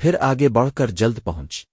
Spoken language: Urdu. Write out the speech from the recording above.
پھر آگے بڑھ کر جلد پہنچ۔